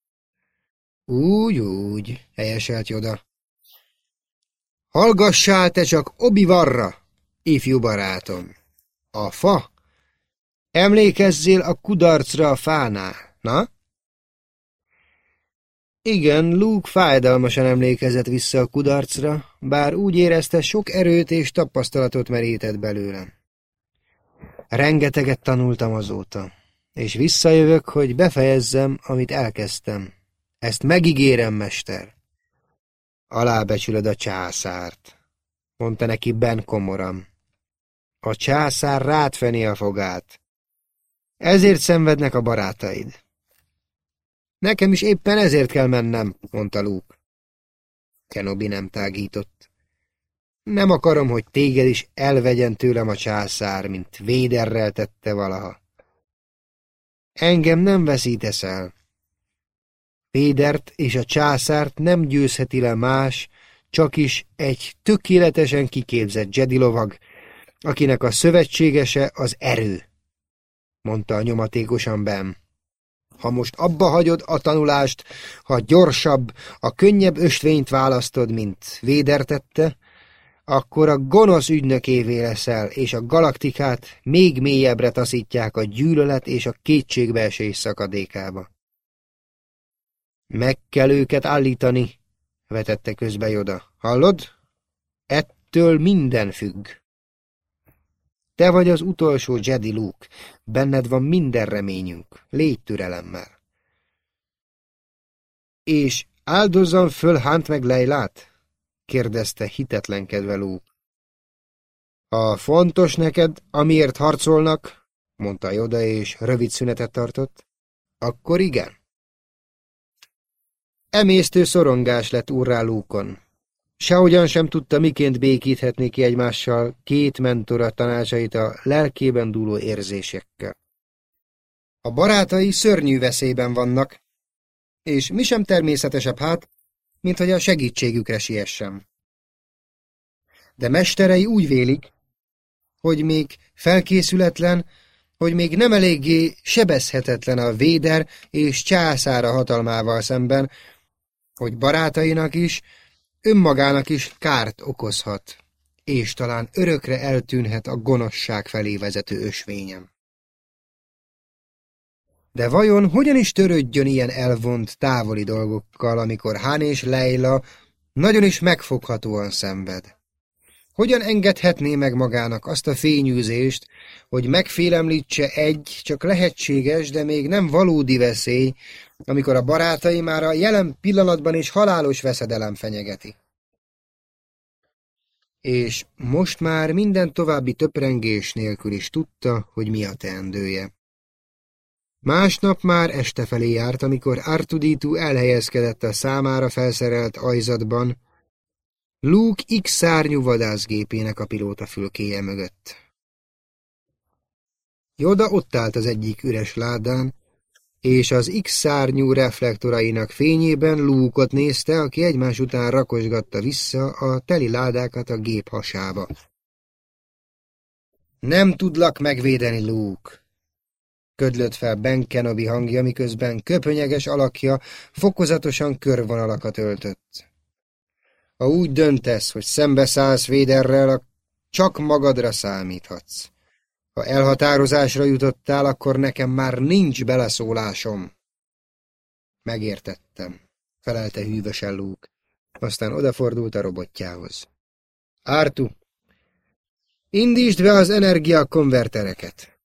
Speaker 1: Úgy, úgy, helyeselt Joda. Hallgassál te csak Obi-Varra, ifjú barátom. A fa? Emlékezzél a kudarcra a fánál, na? Igen, Luke fájdalmasan emlékezett vissza a kudarcra, bár úgy érezte, sok erőt és tapasztalatot merített belőlem. Rengeteget tanultam azóta, és visszajövök, hogy befejezzem, amit elkezdtem. Ezt megígérem, mester. Alábecsülöd a császárt, mondta neki Ben komoran. A császár rád feni a fogát. Ezért szenvednek a barátaid. Nekem is éppen ezért kell mennem, mondta Luke. Kenobi nem tágított. Nem akarom, hogy téged is elvegyen tőlem a császár, mint véderrel tette valaha. Engem nem veszítesz el. Védert és a császárt nem győzheti le más, csak is egy tökéletesen kiképzett Jedi lovag, akinek a szövetségese az erő, mondta nyomatékosan Ben. Ha most abba hagyod a tanulást, ha gyorsabb, a könnyebb östvényt választod, mint Véder tette, akkor a gonosz ügynökévé leszel, és a galaktikát még mélyebbre taszítják a gyűlölet és a kétségbeesés szakadékába. Meg kell őket állítani, vetette közbe Joda. Hallod? Ettől minden függ. Te vagy az utolsó Jedi Luke, benned van minden reményünk, légy türelemmel. És áldozzam föl Hunt meg Leilát? kérdezte hitetlenkedve Luke. Ha fontos neked, amiért harcolnak, mondta Joda, és rövid szünetet tartott, akkor igen. Emésztő szorongás lett urrá Lúkon. Sehogyan sem tudta, miként békíthetni ki egymással két mentora tanácsait a lelkében dúló érzésekkel. A barátai szörnyű veszélyben vannak, és mi sem természetesebb hát, mint hogy a segítségükre siessem. De mesterei úgy vélik, hogy még felkészületlen, hogy még nem eléggé sebezhetetlen a véder és császára hatalmával szemben, hogy barátainak is, önmagának is kárt okozhat, és talán örökre eltűnhet a gonoszság felé vezető ösvényem. De vajon hogyan is törődjön ilyen elvont, távoli dolgokkal, amikor Hán és Leila nagyon is megfoghatóan szenved? Hogyan engedhetné meg magának azt a fényűzést, hogy megfélemlítse egy, csak lehetséges, de még nem valódi veszély, amikor a barátai már a jelen pillanatban is halálos veszedelem fenyegeti? És most már minden további töprengés nélkül is tudta, hogy mi a teendője. Másnap már este felé járt, amikor Artuditu elhelyezkedett a számára felszerelt ajzatban, Luke X szárnyú vadászgépének a pilóta fülkéje mögött. Joda ott állt az egyik üres ládán, és az X szárnyú reflektorainak fényében Luke-ot nézte, aki egymás után rakosgatta vissza a teli ládákat a gép hasába. Nem tudlak megvédeni, Luke, ködlött fel Ben Kenobi hangja, miközben köpönyeges alakja fokozatosan körvonalakat öltött. Ha úgy döntesz, hogy szembeszállsz Véderrel, csak magadra számíthatsz. Ha elhatározásra jutottál, akkor nekem már nincs beleszólásom. Megértettem, felelte hűvösen Luke. Aztán odafordult a robotjához. Ártu, indítsd be az energiakonvertereket.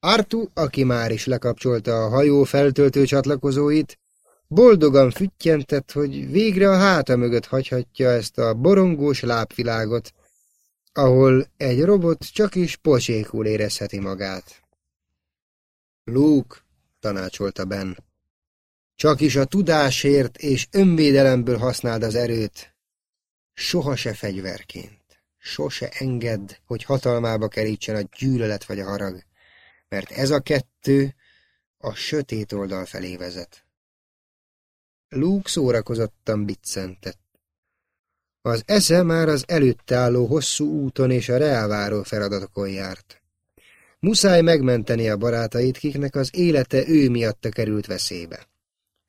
Speaker 1: Artu, aki már is lekapcsolta a hajó feltöltő csatlakozóit, boldogan füttyentett, hogy végre a háta mögött hagyhatja ezt a borongós lábvilágot, ahol egy robot csak is pocsékul érezheti magát. Luke, tanácsolta Ben, csak is a tudásért és önvédelemből használd az erőt. Soha se fegyverként. Sose engedd, hogy hatalmába kerítsen a gyűlölet vagy a harag mert ez a kettő a sötét oldal felé vezet. Luke szórakozottan biccentett. Az esze már az előtt álló hosszú úton és a reálváró feladatokon járt. Muszáj megmenteni a barátait, kiknek az élete ő miatta került veszélybe.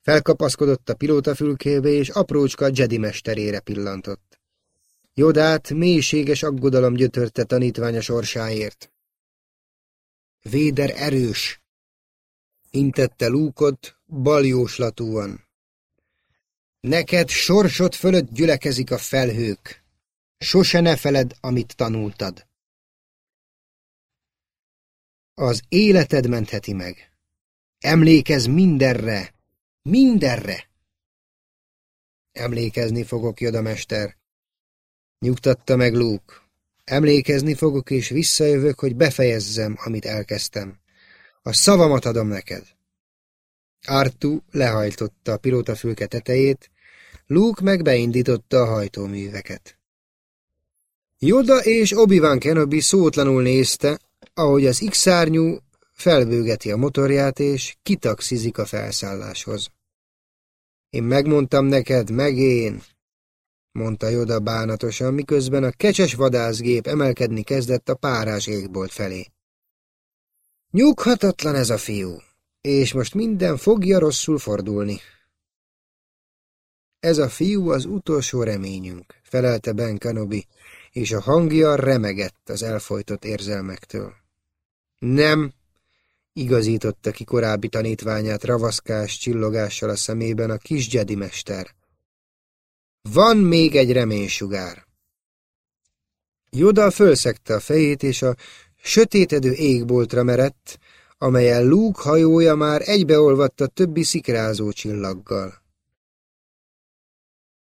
Speaker 1: Felkapaszkodott a pilótafülkébe, és aprócska Jedi mesterére pillantott. Jodát mélységes aggodalom gyötörte tanítványa sorsáért. Véder erős, intette lúkot baljóslatúan. Neked sorsod fölött gyülekezik a felhők. Sose ne feled, amit tanultad. Az életed mentheti meg. Emlékezz mindenre, mindenre. Emlékezni fogok, Joda mester. Nyugtatta meg Luke. Emlékezni fogok, és visszajövök, hogy befejezzem, amit elkezdtem. A szavamat adom neked. Artu lehajtotta a pilótafülke tetejét, Luke meg beindította a hajtóműveket. Yoda és Obi-Wan Kenobi szótlanul nézte, ahogy az X-szárnyú felbőgeti a motorját és kitaxizik a felszálláshoz. Én megmondtam neked, meg én, mondta Joda bánatosan, miközben a kecses vadászgép emelkedni kezdett a párás égbolt felé. Nyughatatlan ez a fiú, és most minden fogja rosszul fordulni. Ez a fiú az utolsó reményünk, felelte Ben Kenobi, és a hangja remegett az elfolytott érzelmektől. Nem, igazította ki korábbi tanítványát ravaszkás csillogással a szemében a kis Jedi mester. Van még egy reménysugár. Joda fölszegte a fejét, és a sötétedő égboltra merett, amelyen Luke hajója már egybeolvadt a többi szikrázó csillaggal.